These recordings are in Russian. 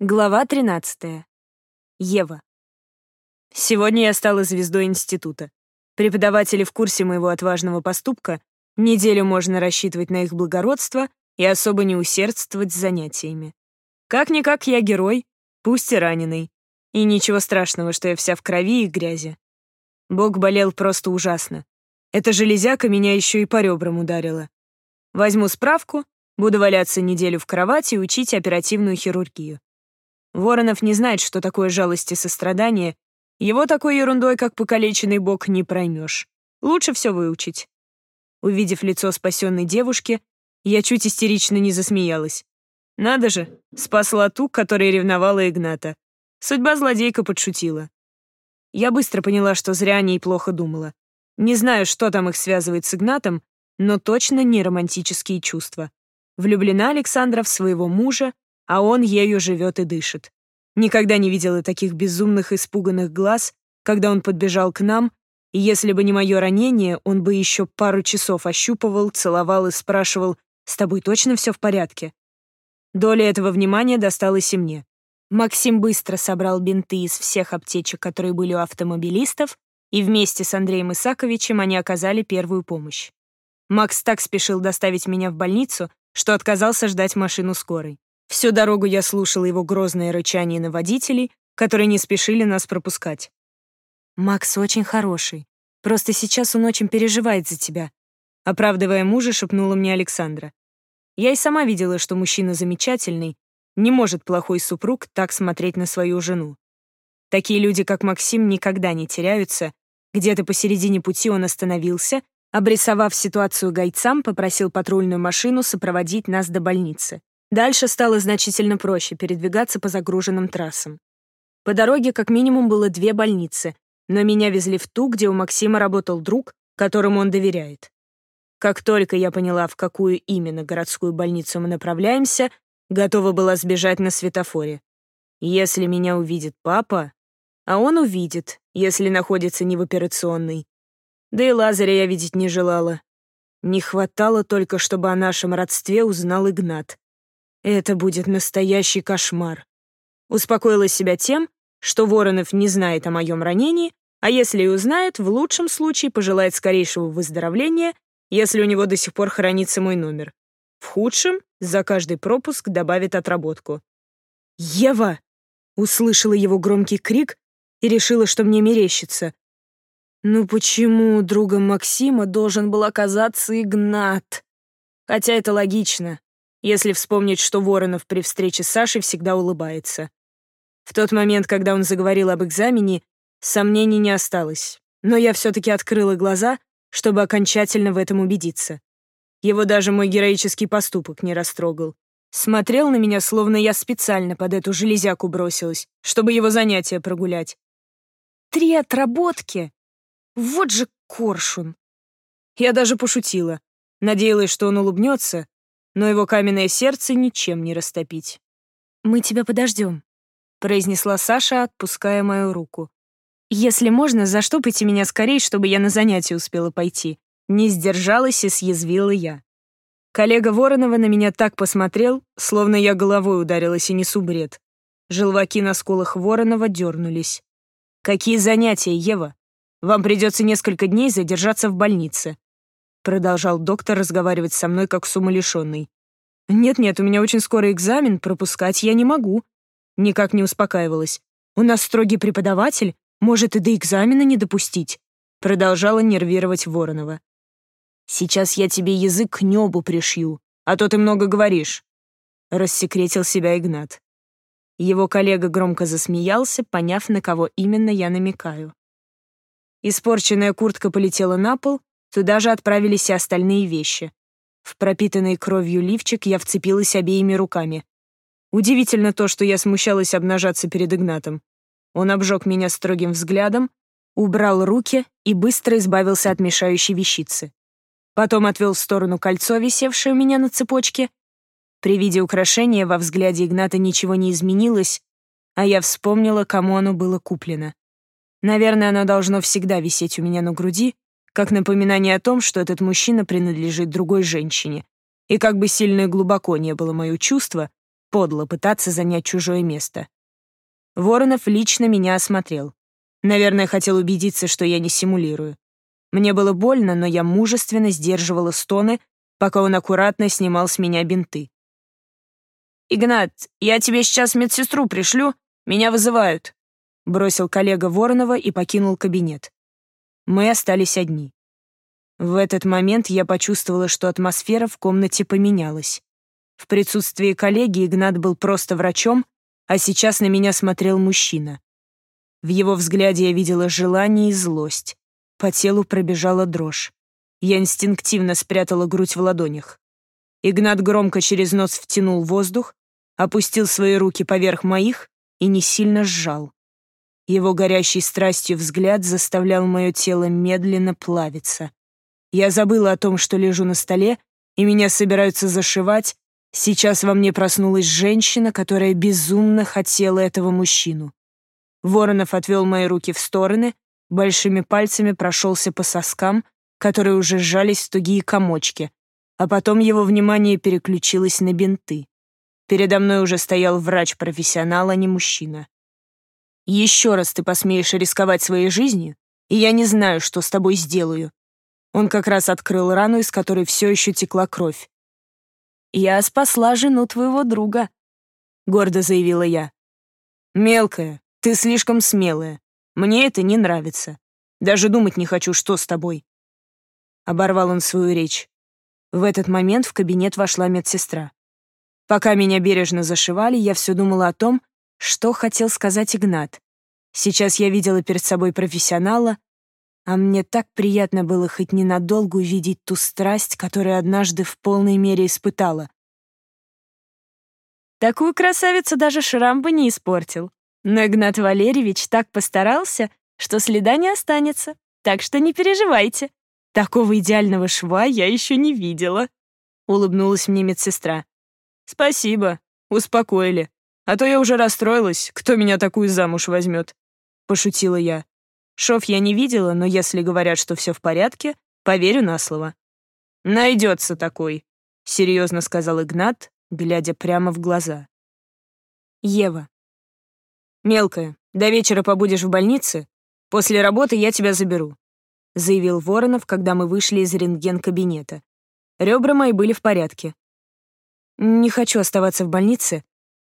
Глава 13. Ева. Сегодня я стала звездой института. Преподаватели в курсе моего отважного поступка, неделю можно рассчитывать на их благородство и особо не усердствовать с занятиями. Как-никак я герой, пусть и раненый. И ничего страшного, что я вся в крови и грязи. Бог болел просто ужасно. Эта железяка меня еще и по ребрам ударила. Возьму справку, буду валяться неделю в кровати и учить оперативную хирургию. Воронов не знает, что такое жалость и сострадание. Его такой ерундой, как покалеченный бок, не проймешь. Лучше все выучить. Увидев лицо спасенной девушки, я чуть истерично не засмеялась. Надо же, спасла ту, которая ревновала Игната. Судьба злодейка подшутила. Я быстро поняла, что зря о ней плохо думала. Не знаю, что там их связывает с Игнатом, но точно не романтические чувства. Влюблена Александра в своего мужа, а он ею живет и дышит. Никогда не видела таких безумных испуганных глаз, когда он подбежал к нам, и если бы не мое ранение, он бы еще пару часов ощупывал, целовал и спрашивал, «С тобой точно все в порядке?» Доля этого внимания досталась и мне. Максим быстро собрал бинты из всех аптечек, которые были у автомобилистов, и вместе с Андреем Исаковичем они оказали первую помощь. Макс так спешил доставить меня в больницу, что отказался ждать машину скорой. Всю дорогу я слушала его грозное рычание на водителей, которые не спешили нас пропускать. «Макс очень хороший. Просто сейчас он очень переживает за тебя», оправдывая мужа, шепнула мне Александра. Я и сама видела, что мужчина замечательный, не может плохой супруг так смотреть на свою жену. Такие люди, как Максим, никогда не теряются. Где-то посередине пути он остановился, обрисовав ситуацию гайцам, попросил патрульную машину сопроводить нас до больницы. Дальше стало значительно проще передвигаться по загруженным трассам. По дороге как минимум было две больницы, но меня везли в ту, где у Максима работал друг, которому он доверяет. Как только я поняла, в какую именно городскую больницу мы направляемся, готова была сбежать на светофоре. Если меня увидит папа, а он увидит, если находится не в операционной. Да и Лазаря я видеть не желала. Не хватало только, чтобы о нашем родстве узнал Игнат. Это будет настоящий кошмар. Успокоила себя тем, что Воронов не знает о моем ранении, а если и узнает, в лучшем случае пожелает скорейшего выздоровления, если у него до сих пор хранится мой номер. В худшем за каждый пропуск добавит отработку. «Ева!» — услышала его громкий крик и решила, что мне мерещится. «Ну почему другом Максима должен был оказаться Игнат?» Хотя это логично если вспомнить, что Воронов при встрече с Сашей всегда улыбается. В тот момент, когда он заговорил об экзамене, сомнений не осталось, но я все-таки открыла глаза, чтобы окончательно в этом убедиться. Его даже мой героический поступок не растрогал. Смотрел на меня, словно я специально под эту железяку бросилась, чтобы его занятия прогулять. Три отработки! Вот же коршун! Я даже пошутила. Надеялась, что он улыбнется, но его каменное сердце ничем не растопить. «Мы тебя подождем», — произнесла Саша, отпуская мою руку. «Если можно, заштопайте меня скорее, чтобы я на занятие успела пойти». Не сдержалась и съязвила я. Коллега Воронова на меня так посмотрел, словно я головой ударилась и несу бред. Желваки на скулах Воронова дернулись. «Какие занятия, Ева? Вам придется несколько дней задержаться в больнице. Продолжал доктор разговаривать со мной как с умалишенной. «Нет-нет, у меня очень скоро экзамен, пропускать я не могу». Никак не успокаивалась. «У нас строгий преподаватель, может и до экзамена не допустить». Продолжала нервировать Воронова. «Сейчас я тебе язык к небу пришью, а то ты много говоришь», — рассекретил себя Игнат. Его коллега громко засмеялся, поняв, на кого именно я намекаю. Испорченная куртка полетела на пол, Туда же отправились и остальные вещи. В пропитанный кровью лифчик я вцепилась обеими руками. Удивительно то, что я смущалась обнажаться перед Игнатом. Он обжег меня строгим взглядом, убрал руки и быстро избавился от мешающей вещицы. Потом отвел в сторону кольцо, висевшее у меня на цепочке. При виде украшения во взгляде Игната ничего не изменилось, а я вспомнила, кому оно было куплено. Наверное, оно должно всегда висеть у меня на груди, как напоминание о том, что этот мужчина принадлежит другой женщине. И как бы сильно и глубоко не было мое чувство, Подло пытаться занять чужое место. Воронов лично меня осмотрел. Наверное, хотел убедиться, что я не симулирую. Мне было больно, но я мужественно сдерживала стоны, пока он аккуратно снимал с меня бинты. «Игнат, я тебе сейчас медсестру пришлю, меня вызывают», бросил коллега Воронова и покинул кабинет. Мы остались одни. В этот момент я почувствовала, что атмосфера в комнате поменялась. В присутствии коллеги Игнат был просто врачом, а сейчас на меня смотрел мужчина. В его взгляде я видела желание и злость. По телу пробежала дрожь. Я инстинктивно спрятала грудь в ладонях. Игнат громко через нос втянул воздух, опустил свои руки поверх моих и не сильно сжал. Его горящий страстью взгляд заставлял мое тело медленно плавиться. Я забыла о том, что лежу на столе, и меня собираются зашивать. Сейчас во мне проснулась женщина, которая безумно хотела этого мужчину. Воронов отвел мои руки в стороны, большими пальцами прошелся по соскам, которые уже сжались в тугие комочки, а потом его внимание переключилось на бинты. Передо мной уже стоял врач-профессионал, а не мужчина. «Еще раз ты посмеешь рисковать своей жизнью, и я не знаю, что с тобой сделаю». Он как раз открыл рану, из которой все еще текла кровь. «Я спасла жену твоего друга», — гордо заявила я. «Мелкая, ты слишком смелая. Мне это не нравится. Даже думать не хочу, что с тобой». Оборвал он свою речь. В этот момент в кабинет вошла медсестра. Пока меня бережно зашивали, я все думала о том, что хотел сказать Игнат. Сейчас я видела перед собой профессионала, а мне так приятно было хоть ненадолго увидеть ту страсть, которую однажды в полной мере испытала. Такую красавицу даже шрам бы не испортил. Но Игнат Валерьевич так постарался, что следа не останется, так что не переживайте. Такого идеального шва я еще не видела», — улыбнулась мне медсестра. «Спасибо, успокоили. А то я уже расстроилась, кто меня такую замуж возьмет», — пошутила я. Шов я не видела, но если говорят, что все в порядке, поверю на слово. «Найдется такой», — серьезно сказал Игнат, глядя прямо в глаза. Ева. «Мелкая, до вечера побудешь в больнице. После работы я тебя заберу», — заявил Воронов, когда мы вышли из рентген-кабинета. Ребра мои были в порядке. Не хочу оставаться в больнице.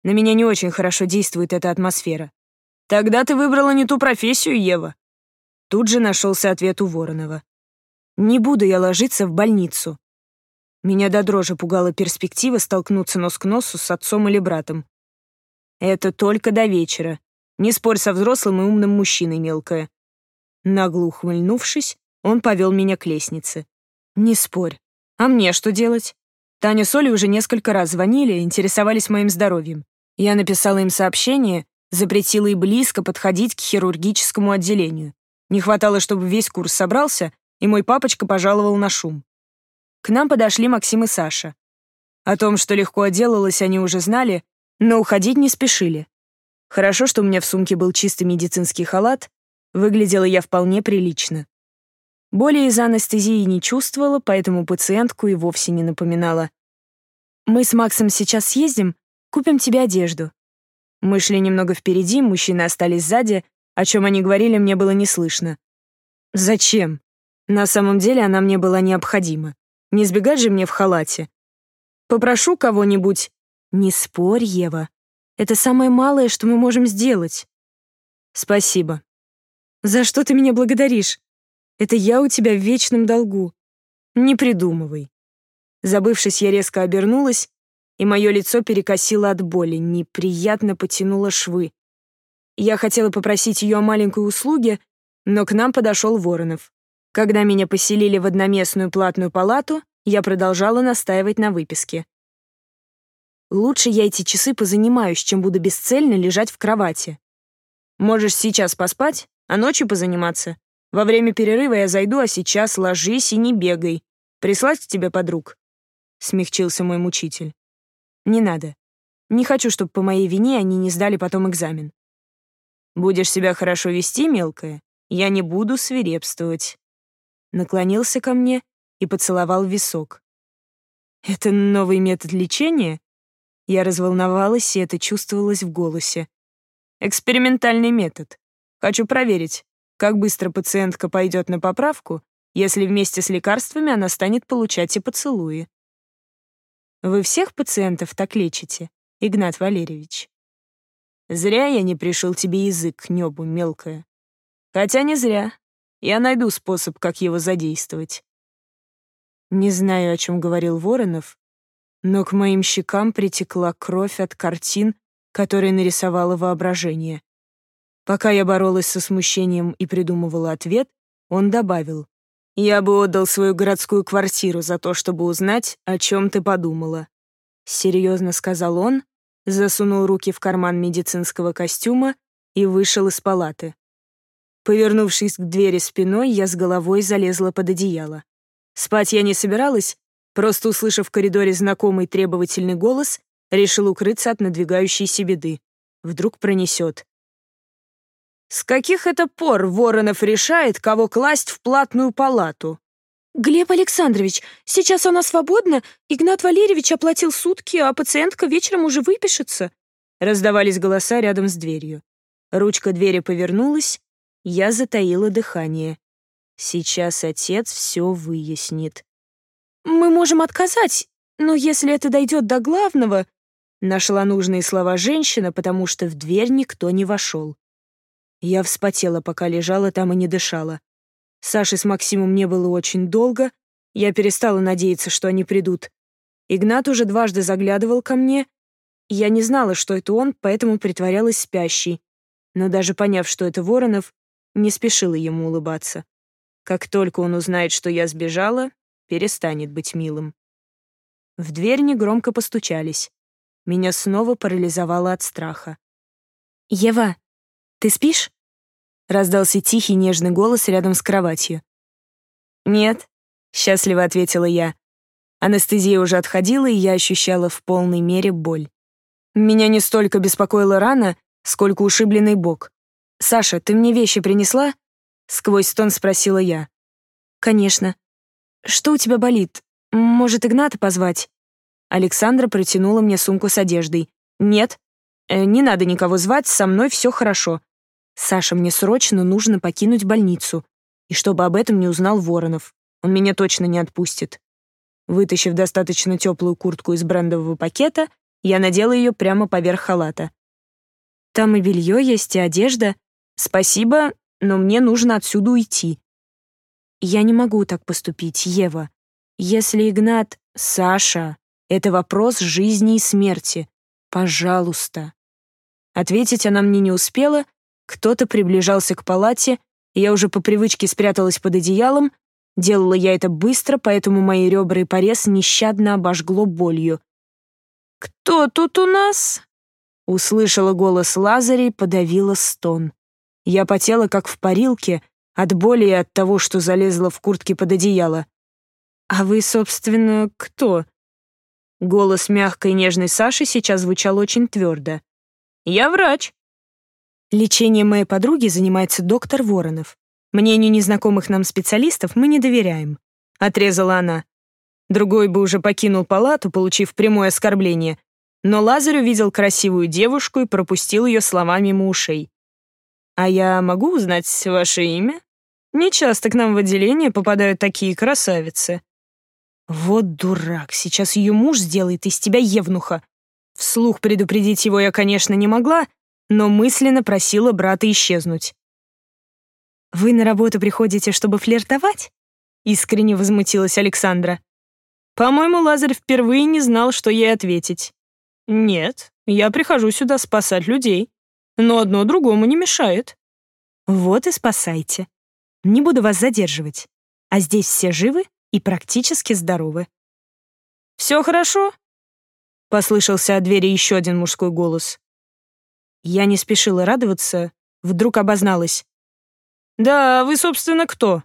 На меня не очень хорошо действует эта атмосфера. Тогда ты выбрала не ту профессию, Ева. Тут же нашелся ответ у Воронова. Не буду я ложиться в больницу. Меня до дрожи пугала перспектива столкнуться нос к носу с отцом или братом. Это только до вечера. Не спорь со взрослым и умным мужчиной, мелкая. Нагло ухмыльнувшись, он повел меня к лестнице. Не спорь. А мне что делать? Таня с Олей уже несколько раз звонили, интересовались моим здоровьем. Я написала им сообщение, запретила и близко подходить к хирургическому отделению. Не хватало, чтобы весь курс собрался, и мой папочка пожаловал на шум. К нам подошли Максим и Саша. О том, что легко отделалась, они уже знали, но уходить не спешили. Хорошо, что у меня в сумке был чистый медицинский халат, выглядела я вполне прилично. Боли из анестезии не чувствовала, поэтому пациентку и вовсе не напоминала. «Мы с Максом сейчас съездим, купим тебе одежду». Мы шли немного впереди, мужчины остались сзади, о чем они говорили, мне было не слышно. «Зачем?» На самом деле она мне была необходима. Не сбегать же мне в халате. Попрошу кого-нибудь. Не спорь, Ева. Это самое малое, что мы можем сделать. Спасибо. За что ты меня благодаришь? Это я у тебя в вечном долгу. Не придумывай. Забывшись, я резко обернулась, и мое лицо перекосило от боли, неприятно потянуло швы. Я хотела попросить ее о маленькой услуге, но к нам подошел Воронов. Когда меня поселили в одноместную платную палату, я продолжала настаивать на выписке. Лучше я эти часы позанимаюсь, чем буду бесцельно лежать в кровати. Можешь сейчас поспать, а ночью позаниматься. Во время перерыва я зайду, а сейчас ложись и не бегай. Прислать к тебе подруг?» Смягчился мой мучитель. «Не надо. Не хочу, чтобы по моей вине они не сдали потом экзамен. Будешь себя хорошо вести, мелкая, я не буду свирепствовать». Наклонился ко мне и поцеловал висок. «Это новый метод лечения?» Я разволновалась, и это чувствовалось в голосе. «Экспериментальный метод. Хочу проверить, как быстро пациентка пойдет на поправку, если вместе с лекарствами она станет получать и поцелуи». «Вы всех пациентов так лечите, Игнат Валерьевич?» «Зря я не пришел тебе язык к небу, мелкая. Хотя не зря. Я найду способ, как его задействовать». Не знаю, о чем говорил Воронов, но к моим щекам притекла кровь от картин, которые нарисовало воображение. Пока я боролась со смущением и придумывала ответ, он добавил, «Я бы отдал свою городскую квартиру за то, чтобы узнать, о чем ты подумала». Серьезно сказал он, засунул руки в карман медицинского костюма и вышел из палаты. Повернувшись к двери спиной, я с головой залезла под одеяло. Спать я не собиралась, Просто услышав в коридоре знакомый требовательный голос, решил укрыться от надвигающейся беды. Вдруг пронесет. «С каких это пор Воронов решает, кого класть в платную палату?» «Глеб Александрович, сейчас она свободна. Игнат Валерьевич оплатил сутки, а пациентка вечером уже выпишется». Раздавались голоса рядом с дверью. Ручка двери повернулась, я затаила дыхание. Сейчас отец все выяснит. «Мы можем отказать, но если это дойдет до главного...» Нашла нужные слова женщина, потому что в дверь никто не вошел. Я вспотела, пока лежала там и не дышала. Саши с Максимом не было очень долго, я перестала надеяться, что они придут. Игнат уже дважды заглядывал ко мне. Я не знала, что это он, поэтому притворялась спящей. Но даже поняв, что это Воронов, не спешила ему улыбаться. Как только он узнает, что я сбежала, перестанет быть милым. В дверь негромко постучались. Меня снова парализовало от страха. «Ева, ты спишь?» — раздался тихий нежный голос рядом с кроватью. «Нет», — счастливо ответила я. Анестезия уже отходила, и я ощущала в полной мере боль. Меня не столько беспокоила рана, сколько ушибленный бок. «Саша, ты мне вещи принесла?» — сквозь стон спросила я. «Конечно», «Что у тебя болит? Может, Игната позвать?» Александра протянула мне сумку с одеждой. «Нет, э, не надо никого звать, со мной все хорошо. Саша, мне срочно нужно покинуть больницу. И чтобы об этом не узнал Воронов. Он меня точно не отпустит». Вытащив достаточно теплую куртку из брендового пакета, я надела ее прямо поверх халата. «Там и белье есть, и одежда. Спасибо, но мне нужно отсюда уйти. Я не могу так поступить, Ева. Если Игнат... Саша, это вопрос жизни и смерти. Пожалуйста. Ответить она мне не успела, кто-то приближался к палате, я уже по привычке спряталась под одеялом, делала я это быстро, поэтому мои ребра и порез нещадно обожгло болью. «Кто тут у нас?» Услышала голос Лазаря и подавила стон. Я потела, как в парилке, от боли и от того, что залезла в куртке под одеяло. «А вы, собственно, кто?» Голос мягкой нежной Саши сейчас звучал очень твердо. «Я врач». Лечением моей подруги занимается доктор Воронов. Мнению незнакомых нам специалистов мы не доверяем. Отрезала она. Другой бы уже покинул палату, получив прямое оскорбление. Но Лазарь увидел красивую девушку и пропустил ее слова мимо ушей. «А я могу узнать ваше имя?» Не часто к нам в отделение попадают такие красавицы. Вот дурак, сейчас ее муж сделает из тебя евнуха. Вслух предупредить его я, конечно, не могла, но мысленно просила брата исчезнуть. «Вы на работу приходите, чтобы флиртовать?» — искренне возмутилась Александра. По-моему, Лазарь впервые не знал, что ей ответить. «Нет, я прихожу сюда спасать людей, но одно другому не мешает». «Вот и спасайте», не буду вас задерживать. А здесь все живы и практически здоровы. «Все хорошо?» — послышался от двери еще один мужской голос. Я не спешила радоваться, вдруг обозналась. «Да, вы, собственно, кто?»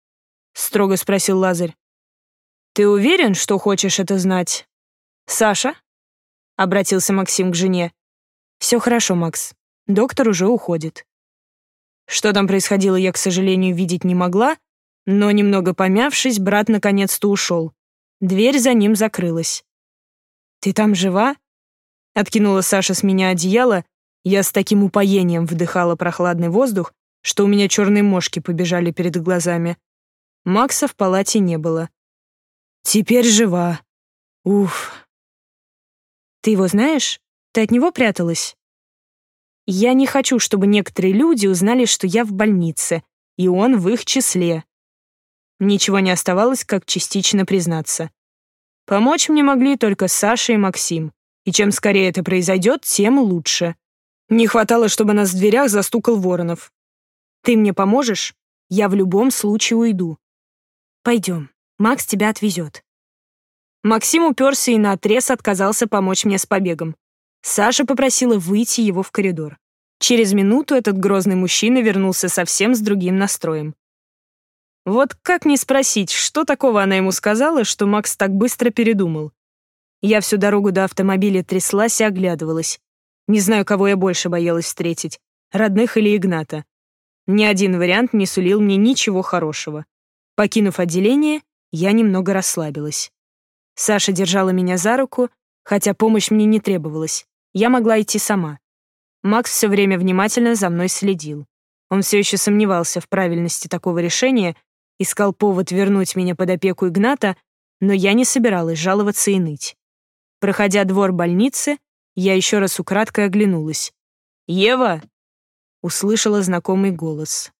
— строго спросил Лазарь. «Ты уверен, что хочешь это знать?» «Саша?» — обратился Максим к жене. «Все хорошо, Макс. Доктор уже уходит». Что там происходило, я, к сожалению, видеть не могла, но, немного помявшись, брат наконец-то ушел. Дверь за ним закрылась. «Ты там жива?» Откинула Саша с меня одеяло, я с таким упоением вдыхала прохладный воздух, что у меня черные мошки побежали перед глазами. Макса в палате не было. Теперь жива. Уф. Ты его знаешь? Ты от него пряталась? Я не хочу, чтобы некоторые люди узнали, что я в больнице, и он в их числе. Ничего не оставалось, как частично признаться. Помочь мне могли только Саша и Максим, и чем скорее это произойдет, тем лучше. Не хватало, чтобы нас в дверях застукал Воронов. Ты мне поможешь? Я в любом случае уйду. Пойдем, Макс тебя отвезет. Максим уперся и наотрез отказался помочь мне с побегом. Саша попросила выйти его в коридор. Через минуту этот грозный мужчина вернулся совсем с другим настроем. Вот как не спросить, что такого она ему сказала, что Макс так быстро передумал? Я всю дорогу до автомобиля тряслась и оглядывалась. Не знаю, кого я больше боялась встретить, родных или Игната. Ни один вариант не сулил мне ничего хорошего. Покинув отделение, я немного расслабилась. Саша держала меня за руку, хотя помощь мне не требовалась. Я могла идти сама. Макс все время внимательно за мной следил. Он все еще сомневался в правильности такого решения, искал повод вернуть меня под опеку Игната, но я не собиралась жаловаться и ныть. Проходя двор больницы, я еще раз украдкой оглянулась. «Ева!» — услышала знакомый голос.